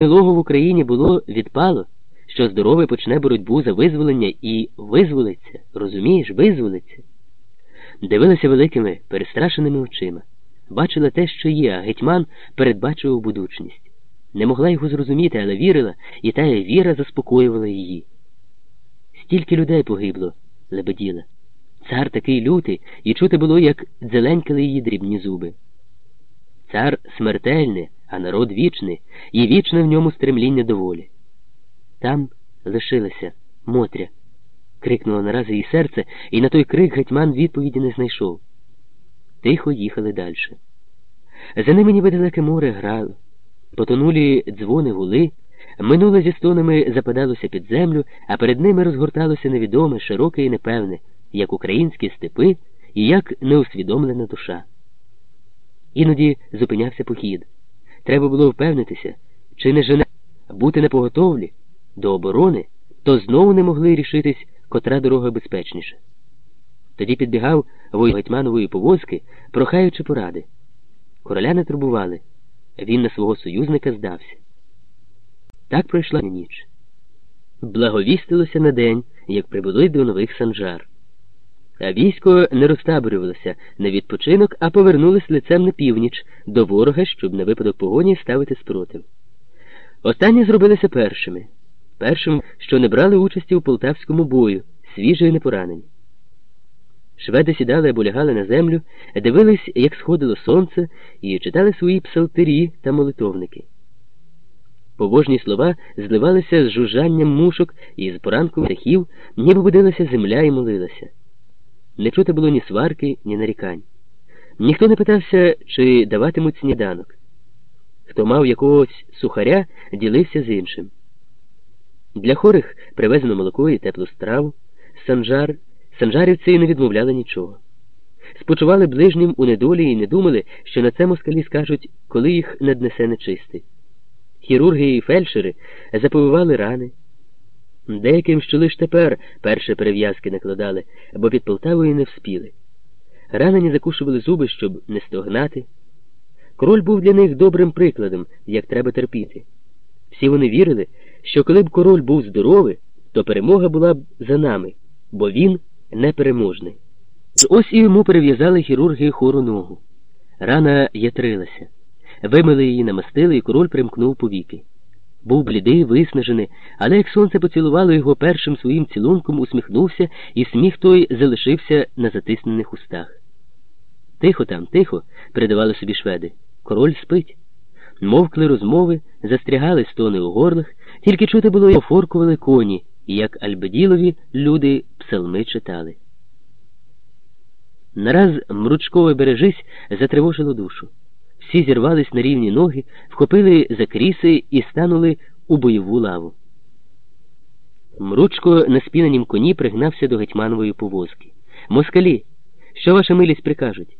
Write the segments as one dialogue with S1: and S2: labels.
S1: Лого в Україні було відпало, що здоровий почне боротьбу за визволення і визволиться, розумієш, визволиться. Дивилася великими, перестрашеними очима, бачила те, що є, а гетьман передбачував будучність. Не могла його зрозуміти, але вірила, і та віра заспокоювала її. Стільки людей погибло, лебеділа. Цар такий лютий, і чути було, як дзеленькали її дрібні зуби. Цар смертельний, а народ вічний, і вічне в ньому стремління до волі. Там лишилася Мотря. крикнуло нараз її серце, і на той крик гетьман відповіді не знайшов. Тихо їхали далі. За ними ніби далеке море грало, потонулі дзвони гули, минуле зі стонами западалося під землю, а перед ними розгорталося невідоме, широке і непевне, як українські степи і як неусвідомлена душа. Іноді зупинявся похід. Треба було впевнитися, чи не жене бути на поготовлі до оборони, то знову не могли рішитись, котра дорога безпечніша. Тоді підбігав Гетьманової повозки, прохаючи поради. Короля не турбували, він на свого союзника здався. Так пройшла ніч. Благовістилося на день, як прибули до нових санжар. Військо не розтаборювалося на відпочинок, а повернулось лицем на північ до ворога, щоб на випадок погоні ставити спротив. Останні зробилися першими, першим, що не брали участі у полтавському бою, свіжі і непоранені. Шведи сідали або лягали на землю, дивились, як сходило сонце, і читали свої псалтирі та молитовники. Побожні слова зливалися з жужжанням мушок і з поранку птахів, ніби будилася земля і молилася. Не чути було ні сварки, ні нарікань. Ніхто не питався, чи даватимуть сніданок. Хто мав якогось сухаря, ділився з іншим. Для хорих привезено молоко і теплу страву, санжар, санжарівці не відмовляли нічого. Спочували ближнім у недолі і не думали, що на це москалі скажуть, коли їх наднесе нечистий. Хірурги і фельдшери заповивали рани. Деяким, що лиш тепер перші перев'язки накладали, бо під Полтавою не вспіли. Ранені закушували зуби, щоб не стогнати. Король був для них добрим прикладом, як треба терпіти. Всі вони вірили, що коли б король був здоровий, то перемога була б за нами, бо він непереможний. Ось і йому перев'язали хірурги хору ногу. Рана ятрилася. Вимили її, намастили, і король примкнув повіки. Був блідий, виснажений, але як сонце поцілувало його першим своїм цілунком, усміхнувся, і сміх той залишився на затиснених устах. Тихо там, тихо, передавали собі шведи. Король спить. Мовкли розмови, застрягали стони у горлах, тільки чути було й офоркували коні, і як Альбеділові люди псалми читали. Нараз мручкове бережись затривожило душу. Всі зірвались на рівні ноги, вхопили за кріси і станули у бойову лаву. Мручко на спіненім коні пригнався до гетьманової повозки. Москалі, що ваша милість прикажуть?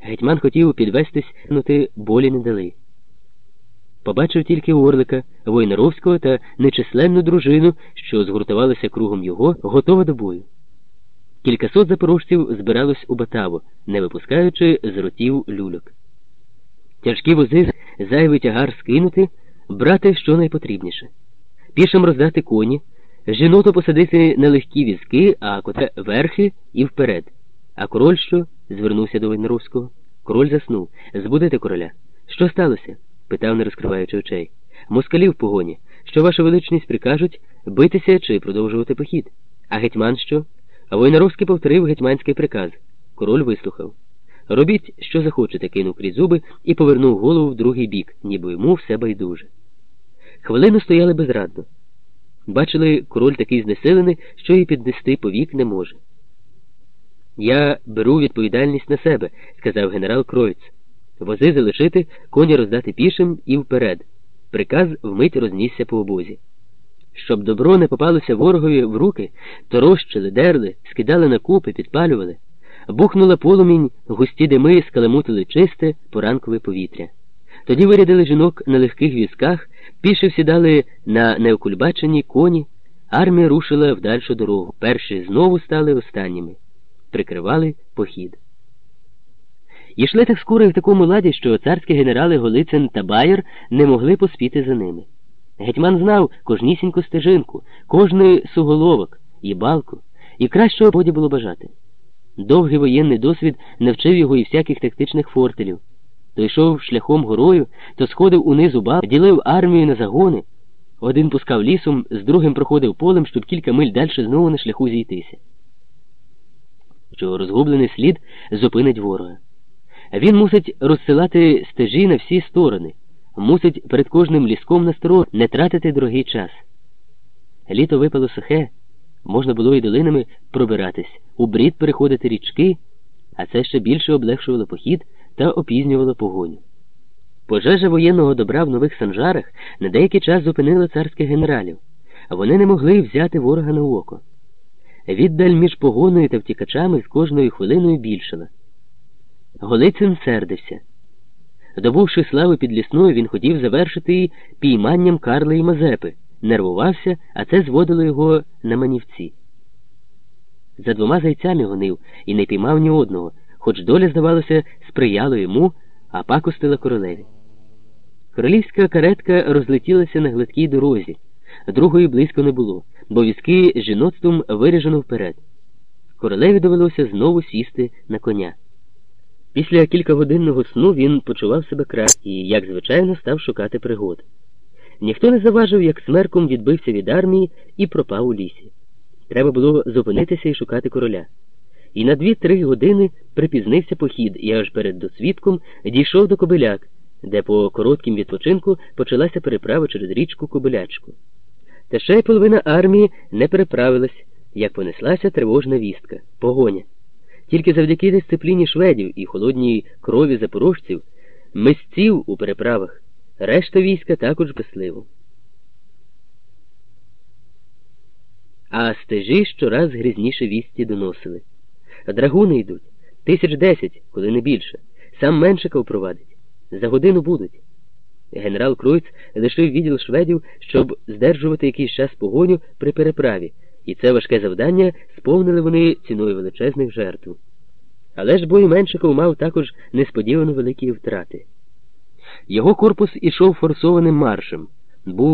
S1: Гетьман хотів підвестись, но ти болі не дали. Побачив тільки Орлика, Войнаровського та нечисленну дружину, що згуртувалася кругом його, готова до бою. Кількасот запорожців збиралось у Батаво, не випускаючи з ротів люльок. Тяжкі вози зайвий тягар скинути, брати що найпотрібніше. Пішим роздати коні, жіноту посадити на легкі візки, а кота верхи і вперед. А король що? звернувся до Войнаровського. Король заснув. Збудити короля. Що сталося? питав, не розкриваючи очей. Москалі в погоні. Що ваша величність прикажуть битися чи продовжувати похід? А гетьман що? А Войнаровський повторив гетьманський приказ. Король вислухав. Робіть, що захочете, кинув крізь зуби і повернув голову в другий бік, ніби йому все байдуже. Хвилину стояли безрадно. Бачили, король такий знесилений, що і піднести повік не може. Я беру відповідальність на себе, сказав генерал Кройц. Вози залишити, коні роздати пішим і вперед. Приказ вмить рознісся по обозі. Щоб добро не попалося ворогові в руки, то розчили, дерли, скидали на купи, підпалювали. Бухнула полумінь, густі дими скаламутили чисте поранкове повітря. Тоді вирядили жінок на легких візках, піші всідали на неокульбачені коні, армія рушила в дальшу дорогу. Перші знову стали останніми, прикривали похід. Ішли так скоро і в такому ладі, що царські генерали Голицин та Байер не могли поспіти за ними. Гетьман знав кожнісіньку стежинку, кожний суголовок і балку, і кращого боді було бажати. Довгий воєнний досвід навчив його і всяких тактичних фортелів. То йшов шляхом горою, то сходив унизу бал, ділив армію на загони. Один пускав лісом, з другим проходив полем, щоб кілька миль далі знову на шляху зійтися. Що розгублений слід зупинить ворога. Він мусить розсилати стежі на всі сторони, мусить перед кожним ліском на сторон не тратити дорогий час. Літо випало сухе, можна було і долинами пробиратись, у брід переходити річки, а це ще більше облегшувало похід та опізнювало погоню. Пожежа воєнного добра в нових санжарах на деякий час зупинила царських генералів, а вони не могли взяти ворога на око. Віддаль між погоною та втікачами з кожною хвилиною більшала. Голицин сердився. Добувши славу під лісною, він хотів завершити її пійманням Карла і Мазепи, нервувався, а це зводило його на манівці. За двома зайцями гонив і не піймав ні одного, хоч доля, здавалося, сприяла йому, а пакостила королеві. Королівська каретка розлетілася на гладкій дорозі, другої близько не було, бо візки з жіноцтвом виряжено вперед. Королеві довелося знову сісти на коня. Після кількагодинного сну він почував себе краще і, як звичайно, став шукати пригод. Ніхто не заважив, як смерком відбився від армії і пропав у лісі. Треба було зупинитися і шукати короля. І на дві-три години припізнився похід і аж перед досвідком дійшов до Кобиляк, де по короткім відпочинку почалася переправа через річку Кобилячку. Та ще й половина армії не переправилась, як понеслася тривожна вістка, погоня. Тільки завдяки дисципліні шведів і холодній крові запорожців, мисців у переправах, решта війська також безсливо. А стежі щораз грізніше вісті доносили. Драгуни йдуть, тисяч десять, коли не більше. Сам Меншиков провадить. За годину будуть. Генерал Круйц лишив відділ шведів, щоб здержувати якийсь час погоню при переправі, і це важке завдання сповнили вони ціною величезних жертв. Але ж бой Меншиков мав також несподівано великі втрати. Його корпус ішов форсованим маршем. був